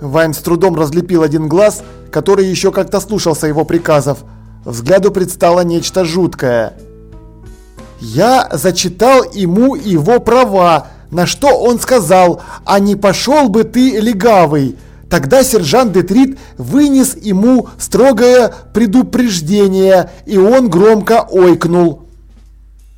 Вайм с трудом разлепил один глаз, который еще как-то слушался его приказов. Взгляду предстало нечто жуткое. «Я зачитал ему его права, на что он сказал, а не пошел бы ты легавый». Тогда сержант Детрит вынес ему строгое предупреждение, и он громко ойкнул.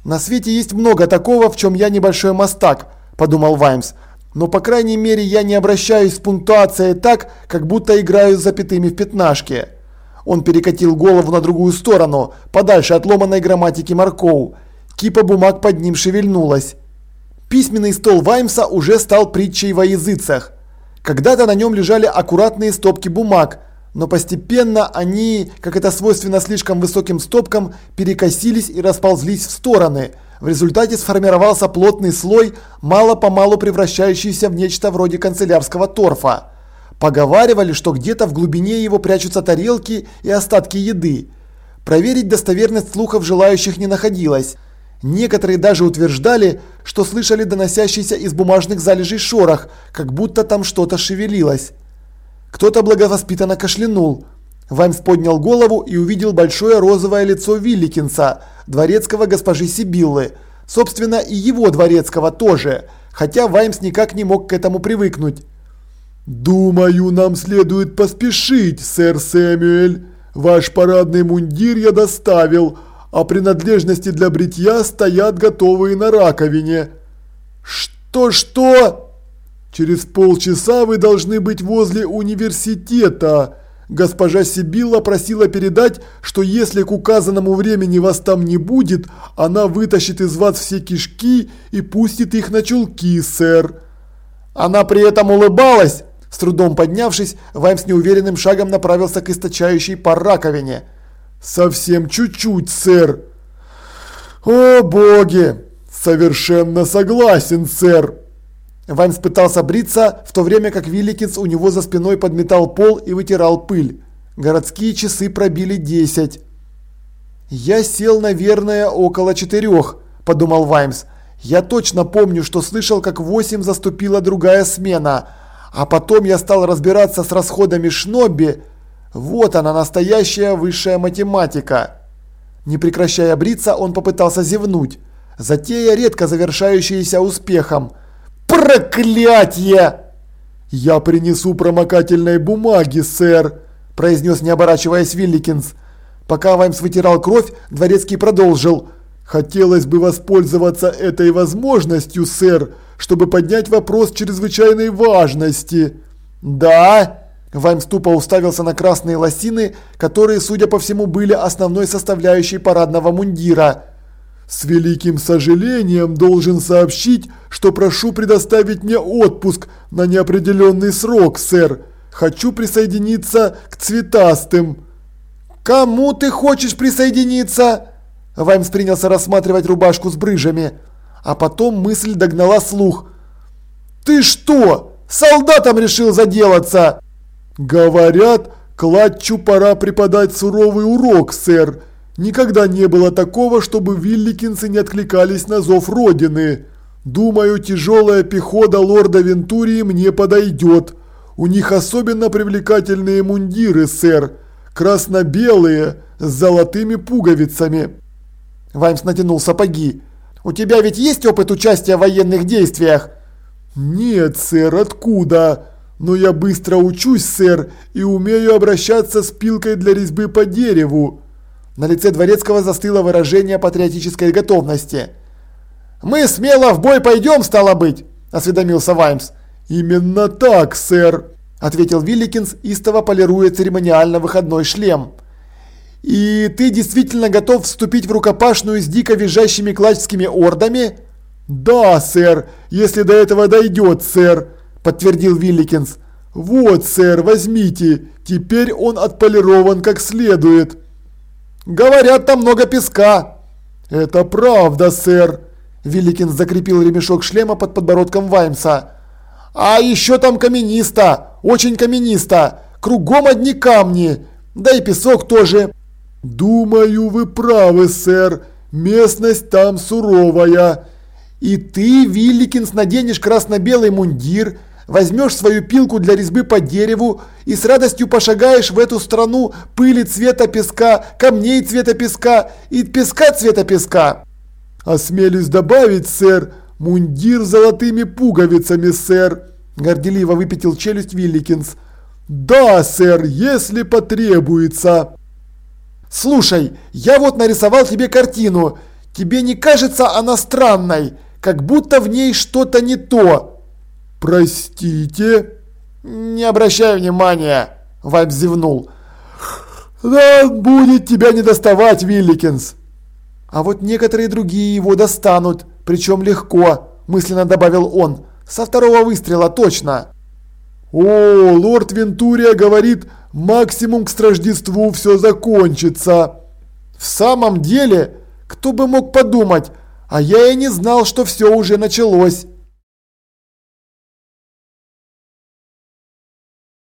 «На свете есть много такого, в чем я небольшой мастак», – подумал Ваймс. «Но, по крайней мере, я не обращаюсь с пунктуацией так, как будто играю с запятыми в пятнашке». Он перекатил голову на другую сторону, подальше от ломаной грамматики Маркоу. Кипа бумаг под ним шевельнулась. Письменный стол Ваймса уже стал притчей во языцах. Когда-то на нем лежали аккуратные стопки бумаг, но постепенно они, как это свойственно слишком высоким стопкам, перекосились и расползлись в стороны. В результате сформировался плотный слой, мало-помалу превращающийся в нечто вроде канцелярского торфа. Поговаривали, что где-то в глубине его прячутся тарелки и остатки еды. Проверить достоверность слухов желающих не находилось. Некоторые даже утверждали, что слышали доносящийся из бумажных залежей шорох, как будто там что-то шевелилось. Кто-то благовоспитанно кашлянул. Ваймс поднял голову и увидел большое розовое лицо Вилликинса, дворецкого госпожи Сибиллы. Собственно, и его дворецкого тоже, хотя Ваймс никак не мог к этому привыкнуть. «Думаю, нам следует поспешить, сэр Сэмюэль. Ваш парадный мундир я доставил, а принадлежности для бритья стоят готовые на раковине». «Что-что?» Через полчаса вы должны быть возле университета. Госпожа Сибилла просила передать, что если к указанному времени вас там не будет, она вытащит из вас все кишки и пустит их на чулки, сэр. Она при этом улыбалась. С трудом поднявшись, Вайм с неуверенным шагом направился к источающей пар раковине. «Совсем чуть-чуть, сэр». «О боги!» «Совершенно согласен, сэр». Ваймс пытался бриться, в то время как Вилликинс у него за спиной подметал пол и вытирал пыль. Городские часы пробили 10. «Я сел, наверное, около четырех», – подумал Ваймс. «Я точно помню, что слышал, как в восемь заступила другая смена, а потом я стал разбираться с расходами Шнобби. Вот она, настоящая высшая математика». Не прекращая бриться, он попытался зевнуть. Затея, редко завершающаяся успехом – «Проклятье!» «Я принесу промокательной бумаги, сэр», – произнес не оборачиваясь Вилликинс. Пока Ваймс вытирал кровь, Дворецкий продолжил. «Хотелось бы воспользоваться этой возможностью, сэр, чтобы поднять вопрос чрезвычайной важности». «Да?» Ваймс тупо уставился на красные лосины, которые, судя по всему, были основной составляющей парадного мундира. С великим сожалением должен сообщить, что прошу предоставить мне отпуск на неопределенный срок, сэр. Хочу присоединиться к цветастым. Кому ты хочешь присоединиться? Ваймс принялся рассматривать рубашку с брыжами, а потом мысль догнала слух. Ты что, солдатом решил заделаться? Говорят, Клатчу пора преподать суровый урок, сэр. Никогда не было такого, чтобы вилликинцы не откликались на зов Родины. Думаю, тяжелая пехота лорда Вентурии мне подойдет. У них особенно привлекательные мундиры, сэр. Красно-белые, с золотыми пуговицами. Ваймс натянул сапоги. «У тебя ведь есть опыт участия в военных действиях?» «Нет, сэр, откуда? Но я быстро учусь, сэр, и умею обращаться с пилкой для резьбы по дереву. На лице Дворецкого застыло выражение патриотической готовности. «Мы смело в бой пойдем, стало быть!» – осведомился Ваймс. «Именно так, сэр!» – ответил Вилликинс, истово полируя церемониально выходной шлем. «И ты действительно готов вступить в рукопашную с дико визжащими клачскими ордами?» «Да, сэр, если до этого дойдет, сэр», – подтвердил Вилликинс. «Вот, сэр, возьмите, теперь он отполирован как следует». Говорят, там много песка. Это правда, сэр. Великин закрепил ремешок шлема под подбородком Ваймса. А еще там каменисто, очень каменисто. Кругом одни камни. Да и песок тоже. Думаю, вы правы, сэр. Местность там суровая. И ты, Вилликинс, наденешь красно-белый мундир, возьмешь свою пилку для резьбы по дереву и с радостью пошагаешь в эту страну пыли цвета песка, камней цвета песка и песка цвета песка. Осмелюсь добавить, сэр, мундир с золотыми пуговицами, сэр. Горделиво выпятил челюсть Вилликинс. «Да, сэр, если потребуется». «Слушай, я вот нарисовал тебе картину. Тебе не кажется она странной? Как будто в ней что-то не то?» «Простите?» «Не обращай внимания», – Вайп зевнул. «Да, будет тебя не доставать, Вилликинс». «А вот некоторые другие его достанут, причем легко», – мысленно добавил он. «Со второго выстрела точно». «О, лорд Вентурия говорит, максимум к Рождеству все закончится». «В самом деле, кто бы мог подумать, а я и не знал, что все уже началось».